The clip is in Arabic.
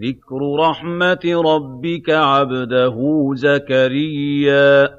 ذِكْرُ رَحْمَتِ رَبِّكَ عَبْدَهُ زَكَرِيَّا